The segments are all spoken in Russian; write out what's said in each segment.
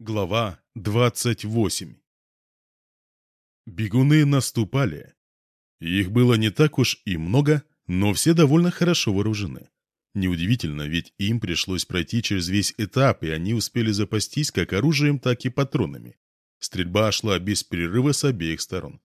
Глава 28 Бегуны наступали. Их было не так уж и много, но все довольно хорошо вооружены. Неудивительно, ведь им пришлось пройти через весь этап, и они успели запастись как оружием, так и патронами. Стрельба шла без перерыва с обеих сторон.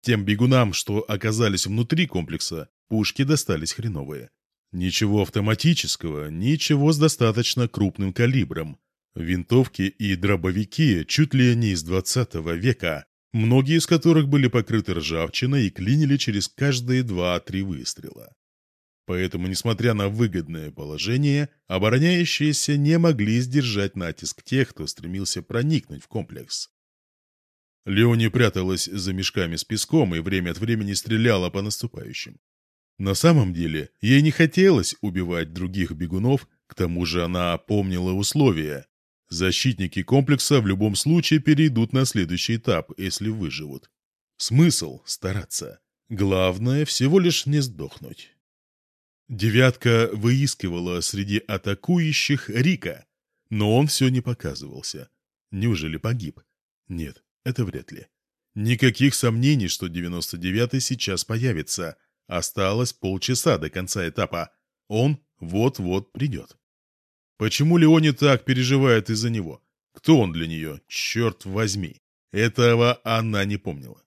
Тем бегунам, что оказались внутри комплекса, пушки достались хреновые. Ничего автоматического, ничего с достаточно крупным калибром. Винтовки и дробовики чуть ли не из 20 века, многие из которых были покрыты ржавчиной и клинили через каждые 2-3 выстрела. Поэтому, несмотря на выгодное положение, обороняющиеся не могли сдержать натиск тех, кто стремился проникнуть в комплекс. Леони пряталась за мешками с песком и время от времени стреляла по наступающим. На самом деле, ей не хотелось убивать других бегунов, к тому же она помнила условия. Защитники комплекса в любом случае перейдут на следующий этап, если выживут. Смысл стараться. Главное всего лишь не сдохнуть. Девятка выискивала среди атакующих Рика, но он все не показывался. Неужели погиб? Нет, это вряд ли. Никаких сомнений, что 99-й сейчас появится. Осталось полчаса до конца этапа. Он вот-вот придет. Почему Леони так переживает из-за него? Кто он для нее? Черт возьми. Этого она не помнила.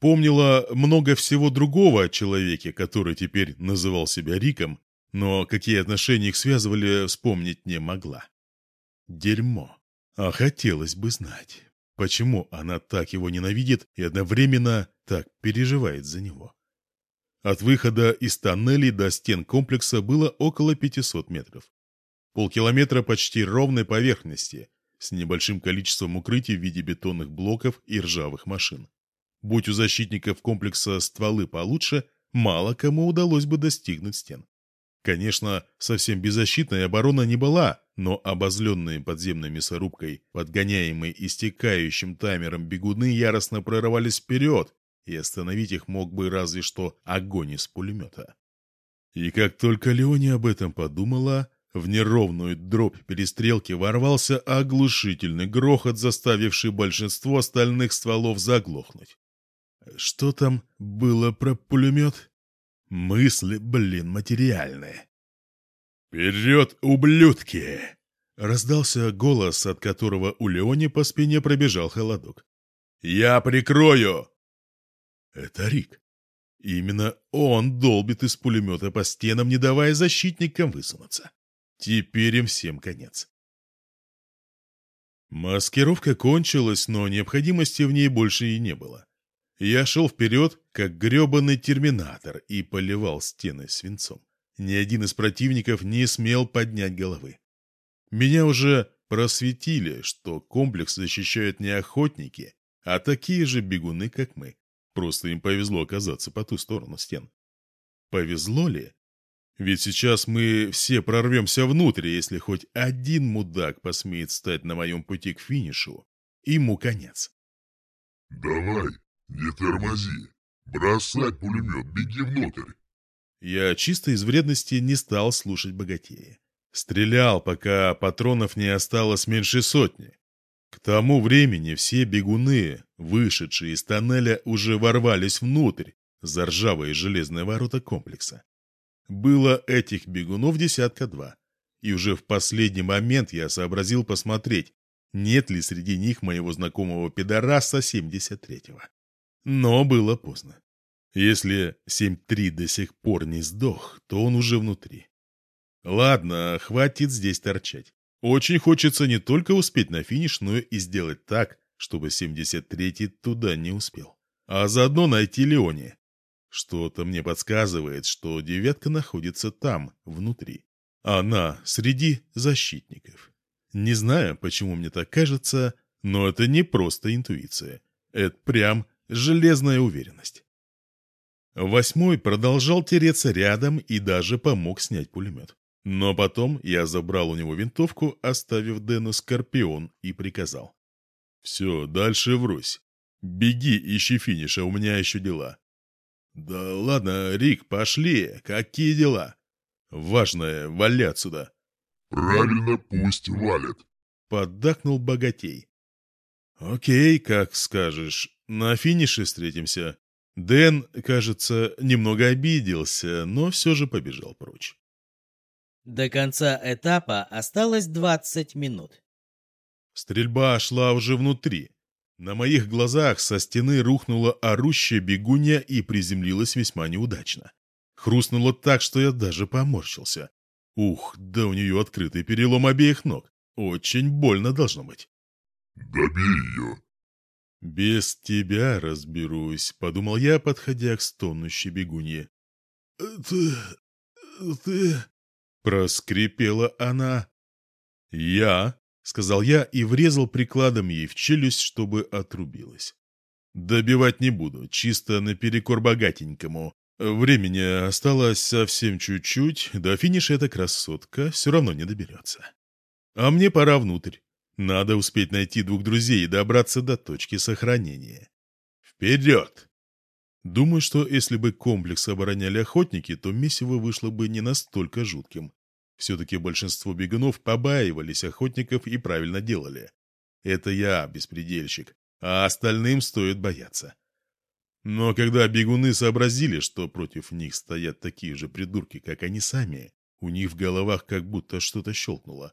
Помнила много всего другого о человеке, который теперь называл себя Риком, но какие отношения их связывали, вспомнить не могла. Дерьмо. А хотелось бы знать, почему она так его ненавидит и одновременно так переживает за него. От выхода из тоннелей до стен комплекса было около 500 метров. Полкилометра почти ровной поверхности, с небольшим количеством укрытий в виде бетонных блоков и ржавых машин. Будь у защитников комплекса стволы получше, мало кому удалось бы достигнуть стен. Конечно, совсем беззащитной оборона не была, но обозленные подземной мясорубкой, подгоняемые истекающим таймером бегуны яростно прорывались вперед, и остановить их мог бы разве что огонь из пулемета. И как только Леони об этом подумала, в неровную дробь перестрелки ворвался оглушительный грохот, заставивший большинство остальных стволов заглохнуть. Что там было про пулемет? Мысли, блин, материальные. «Вперед, ублюдки!» Раздался голос, от которого у Леони по спине пробежал холодок. «Я прикрою!» Это Рик. Именно он долбит из пулемета по стенам, не давая защитникам высунуться. Теперь им всем конец. Маскировка кончилась, но необходимости в ней больше и не было. Я шел вперед, как гребаный терминатор, и поливал стены свинцом. Ни один из противников не смел поднять головы. Меня уже просветили, что комплекс защищают не охотники, а такие же бегуны, как мы. Просто им повезло оказаться по ту сторону стен. Повезло ли? Ведь сейчас мы все прорвемся внутрь, если хоть один мудак посмеет стать на моем пути к финишу, ему конец. «Давай, «Не тормози! Бросать пулемет, беги внутрь!» Я чисто из вредности не стал слушать богатея. Стрелял, пока патронов не осталось меньше сотни. К тому времени все бегуны, вышедшие из тоннеля, уже ворвались внутрь, за ржавые железные ворота комплекса. Было этих бегунов десятка два. И уже в последний момент я сообразил посмотреть, нет ли среди них моего знакомого пидораса 73-го. Но было поздно. Если 7-3 до сих пор не сдох, то он уже внутри. Ладно, хватит здесь торчать. Очень хочется не только успеть на финиш, но и сделать так, чтобы 73-й туда не успел. А заодно найти Леони. Что-то мне подсказывает, что девятка находится там, внутри. Она среди защитников. Не знаю, почему мне так кажется, но это не просто интуиция. Это прям железная уверенность. Восьмой продолжал тереться рядом и даже помог снять пулемет. Но потом я забрал у него винтовку, оставив Дэну Скорпион, и приказал. «Все, дальше врусь. Беги, ищи финиша, у меня еще дела». «Да ладно, Рик, пошли. Какие дела?» «Важное, вали отсюда». «Правильно, пусть валят. поддакнул богатей. «Окей, как скажешь. На финише встретимся». Дэн, кажется, немного обиделся, но все же побежал прочь. До конца этапа осталось 20 минут. Стрельба шла уже внутри. На моих глазах со стены рухнула орущая бегунья и приземлилась весьма неудачно. Хрустнуло так, что я даже поморщился. Ух, да у нее открытый перелом обеих ног. Очень больно должно быть. «Добей ее!» «Без тебя разберусь», — подумал я, подходя к стонущей бегунье. «Ты... ты...» — проскрипела она. «Я...» — сказал я и врезал прикладом ей в челюсть, чтобы отрубилась. «Добивать не буду, чисто наперекор богатенькому. Времени осталось совсем чуть-чуть, до финиша эта красотка все равно не доберется. А мне пора внутрь. Надо успеть найти двух друзей и добраться до точки сохранения. Вперед! Думаю, что если бы комплекс обороняли охотники, то месиво вышло бы не настолько жутким. Все-таки большинство бегунов побаивались охотников и правильно делали. Это я, беспредельщик, а остальным стоит бояться. Но когда бегуны сообразили, что против них стоят такие же придурки, как они сами, у них в головах как будто что-то щелкнуло.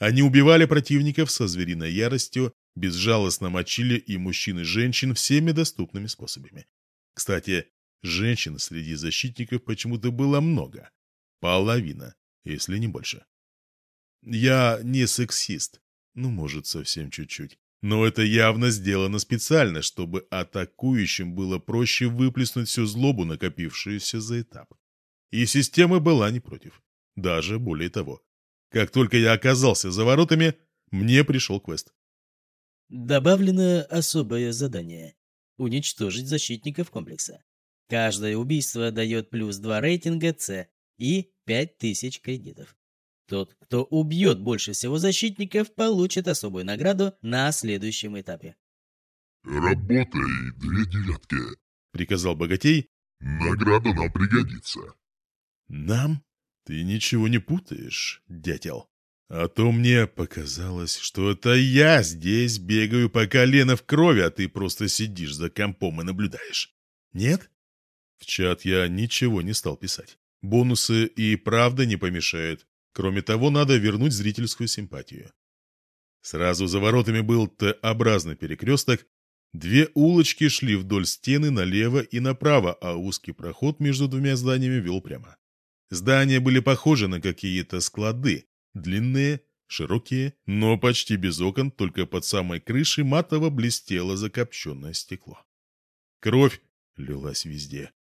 Они убивали противников со звериной яростью, безжалостно мочили и мужчин, и женщин всеми доступными способами. Кстати, женщин среди защитников почему-то было много. Половина если не больше. Я не сексист, ну, может, совсем чуть-чуть. Но это явно сделано специально, чтобы атакующим было проще выплеснуть всю злобу, накопившуюся за этап. И система была не против. Даже более того. Как только я оказался за воротами, мне пришел квест. Добавлено особое задание. Уничтожить защитников комплекса. Каждое убийство дает плюс 2 рейтинга С и 5000 кредитов. Тот, кто убьет больше всего защитников, получит особую награду на следующем этапе. «Работай, две девятки», — приказал богатей. «Награда нам пригодится». «Нам? Ты ничего не путаешь, дятел. А то мне показалось, что это я здесь бегаю по колено в крови, а ты просто сидишь за компом и наблюдаешь. Нет?» В чат я ничего не стал писать. Бонусы и правда не помешают. Кроме того, надо вернуть зрительскую симпатию. Сразу за воротами был Т-образный перекресток. Две улочки шли вдоль стены налево и направо, а узкий проход между двумя зданиями вел прямо. Здания были похожи на какие-то склады. Длинные, широкие, но почти без окон, только под самой крышей матово блестело закопченное стекло. Кровь лилась везде.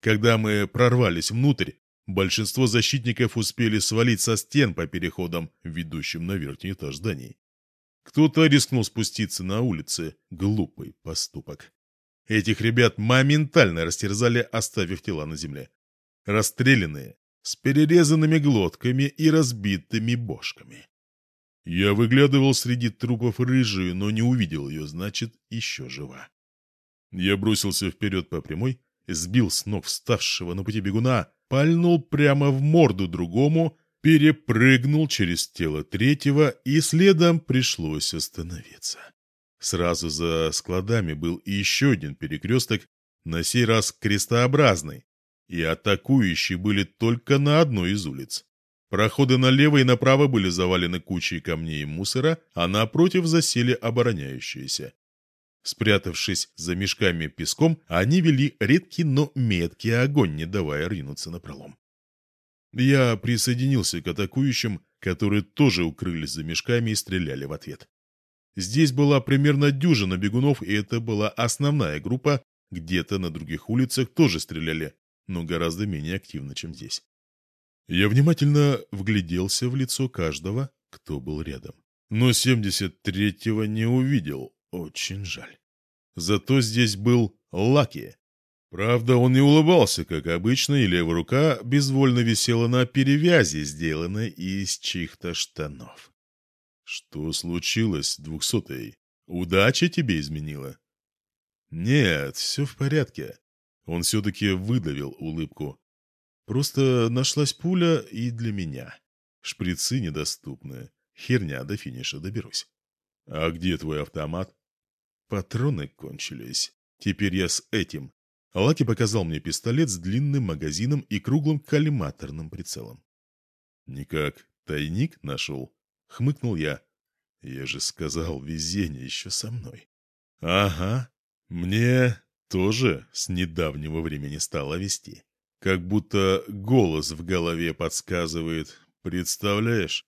Когда мы прорвались внутрь, Большинство защитников успели свалить со стен по переходам, ведущим на верхний этаж зданий. Кто-то рискнул спуститься на улице. Глупый поступок. Этих ребят моментально растерзали, оставив тела на земле. Расстрелянные, с перерезанными глотками и разбитыми бошками. Я выглядывал среди трупов рыжую, но не увидел ее, значит, еще жива. Я бросился вперед по прямой, сбил с ног вставшего на пути бегуна, пальнул прямо в морду другому, перепрыгнул через тело третьего, и следом пришлось остановиться. Сразу за складами был еще один перекресток, на сей раз крестообразный, и атакующие были только на одной из улиц. Проходы налево и направо были завалены кучей камней и мусора, а напротив засели обороняющиеся. Спрятавшись за мешками песком, они вели редкий, но меткий огонь, не давая ринуться на пролом. Я присоединился к атакующим, которые тоже укрылись за мешками и стреляли в ответ. Здесь была примерно дюжина бегунов, и это была основная группа, где-то на других улицах тоже стреляли, но гораздо менее активно, чем здесь. Я внимательно вгляделся в лицо каждого, кто был рядом. Но 73-го не увидел, очень жаль. Зато здесь был Лаки. Правда, он не улыбался, как обычно, и левая рука безвольно висела на перевязи, сделанной из чьих-то штанов. Что случилось, двухсотый? Удача тебе изменила? Нет, все в порядке. Он все-таки выдавил улыбку. Просто нашлась пуля и для меня. Шприцы недоступны. Херня, до финиша доберусь. А где твой автомат? Патроны кончились. Теперь я с этим. Лаки показал мне пистолет с длинным магазином и круглым коллиматорным прицелом. «Никак, тайник нашел?» — хмыкнул я. «Я же сказал, везение еще со мной». «Ага, мне тоже с недавнего времени стало вести. Как будто голос в голове подсказывает. Представляешь?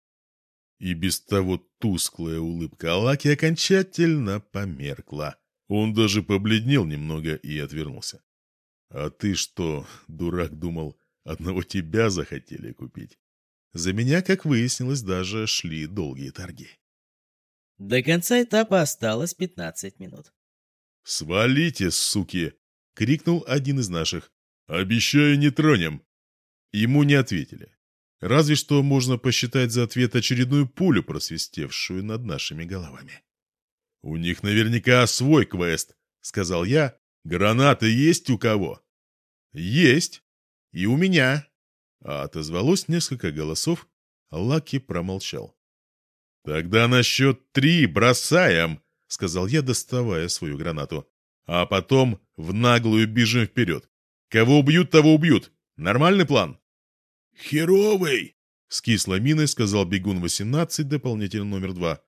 И без того тусклая улыбка Алаки окончательно померкла. Он даже побледнел немного и отвернулся. «А ты что, дурак, думал, одного тебя захотели купить?» За меня, как выяснилось, даже шли долгие торги. До конца этапа осталось 15 минут. «Свалите, суки!» — крикнул один из наших. «Обещаю, не тронем!» Ему не ответили. Разве что можно посчитать за ответ очередную пулю, просвистевшую над нашими головами. «У них наверняка свой квест», — сказал я. «Гранаты есть у кого?» «Есть. И у меня». А отозвалось несколько голосов. Лаки промолчал. «Тогда на счет три бросаем», — сказал я, доставая свою гранату. «А потом в наглую бежим вперед. Кого убьют, того убьют. Нормальный план?» «Херовый!» — с кислой миной сказал бегун 18, дополнительный номер два.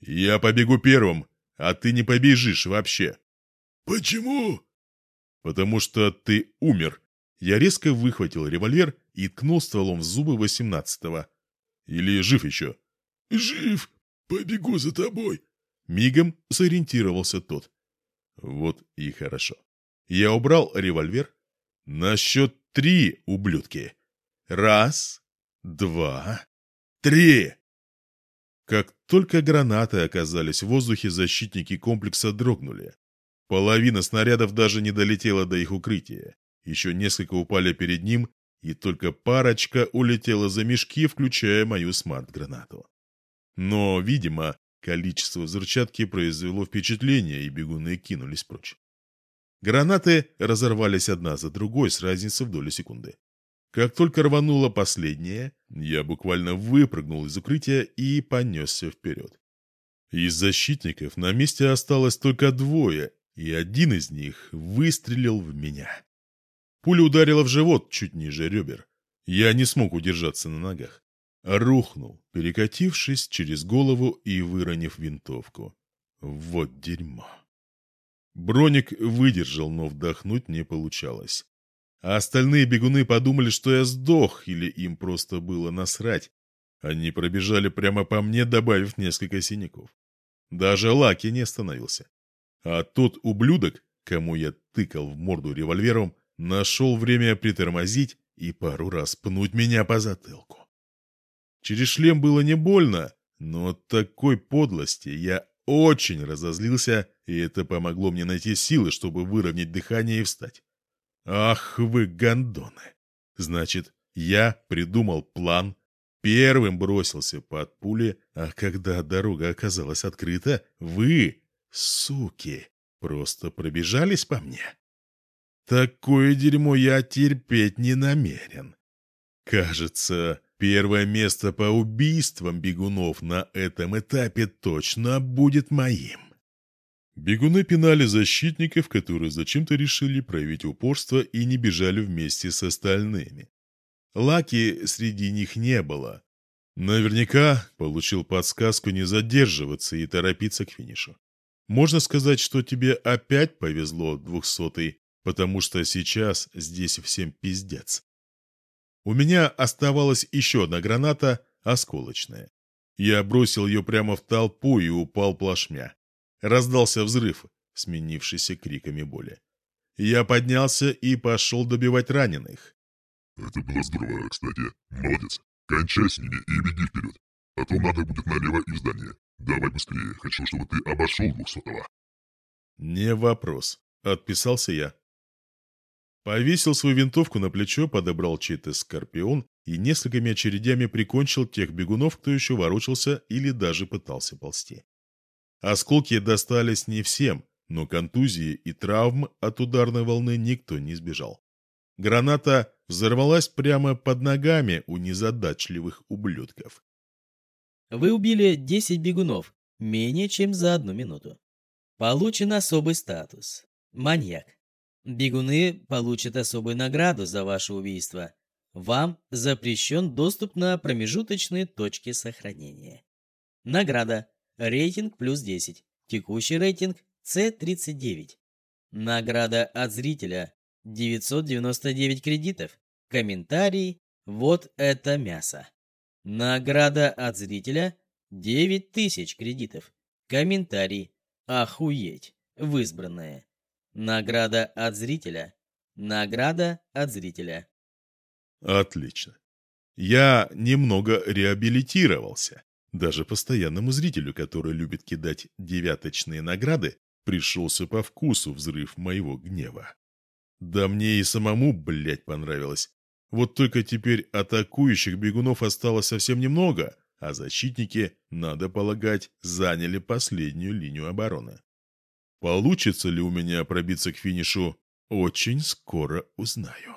«Я побегу первым, а ты не побежишь вообще». «Почему?» «Потому что ты умер». Я резко выхватил револьвер и ткнул стволом в зубы восемнадцатого. «Или жив еще?» «Жив! Побегу за тобой!» Мигом сориентировался тот. Вот и хорошо. Я убрал револьвер. На счет три, ублюдки. Раз, два, три. Как только гранаты оказались в воздухе, защитники комплекса дрогнули. Половина снарядов даже не долетела до их укрытия. Еще несколько упали перед ним, и только парочка улетела за мешки, включая мою смарт-гранату. Но, видимо, количество взрывчатки произвело впечатление, и бегуны кинулись прочь. Гранаты разорвались одна за другой с разницей в долю секунды. Как только рванула последняя, я буквально выпрыгнул из укрытия и понесся вперед. Из защитников на месте осталось только двое, и один из них выстрелил в меня. Пуля ударила в живот чуть ниже ребер. Я не смог удержаться на ногах. Рухнул, перекатившись через голову и выронив винтовку. Вот дерьмо. Броник выдержал, но вдохнуть не получалось. А остальные бегуны подумали, что я сдох, или им просто было насрать. Они пробежали прямо по мне, добавив несколько синяков. Даже Лаки не остановился. А тот ублюдок, кому я тыкал в морду револьвером, нашел время притормозить и пару раз пнуть меня по затылку. Через шлем было не больно, но от такой подлости я очень разозлился, и это помогло мне найти силы, чтобы выровнять дыхание и встать. Ах вы гондоны! Значит, я придумал план, первым бросился под пули, а когда дорога оказалась открыта, вы, суки, просто пробежались по мне. Такое дерьмо я терпеть не намерен. Кажется, первое место по убийствам бегунов на этом этапе точно будет моим. Бегуны пинали защитников, которые зачем-то решили проявить упорство и не бежали вместе с остальными. Лаки среди них не было. Наверняка получил подсказку не задерживаться и торопиться к финишу. Можно сказать, что тебе опять повезло, двухсотый, потому что сейчас здесь всем пиздец. У меня оставалась еще одна граната, осколочная. Я бросил ее прямо в толпу и упал плашмя. Раздался взрыв, сменившийся криками боли. Я поднялся и пошел добивать раненых. Это было здорово, кстати. Молодец. Кончай с ними и беги вперед. А то надо будет налево и в здание. Давай быстрее. Хочу, чтобы ты обошел двухсотого. Не вопрос. Отписался я. Повесил свою винтовку на плечо, подобрал чей-то скорпион и несколькими очередями прикончил тех бегунов, кто еще ворочался или даже пытался ползти. Осколки достались не всем, но контузии и травм от ударной волны никто не избежал. Граната взорвалась прямо под ногами у незадачливых ублюдков. Вы убили 10 бегунов менее чем за одну минуту. Получен особый статус. Маньяк. Бегуны получат особую награду за ваше убийство. Вам запрещен доступ на промежуточные точки сохранения. Награда. Рейтинг плюс 10. Текущий рейтинг C39. Награда от зрителя 999 кредитов. Комментарий «Вот это мясо». Награда от зрителя 9000 кредитов. Комментарий «Охуеть» в избранное. Награда от зрителя. Награда от зрителя. Отлично. Я немного реабилитировался. Даже постоянному зрителю, который любит кидать девяточные награды, пришелся по вкусу взрыв моего гнева. Да мне и самому, блядь, понравилось. Вот только теперь атакующих бегунов осталось совсем немного, а защитники, надо полагать, заняли последнюю линию обороны. Получится ли у меня пробиться к финишу, очень скоро узнаю.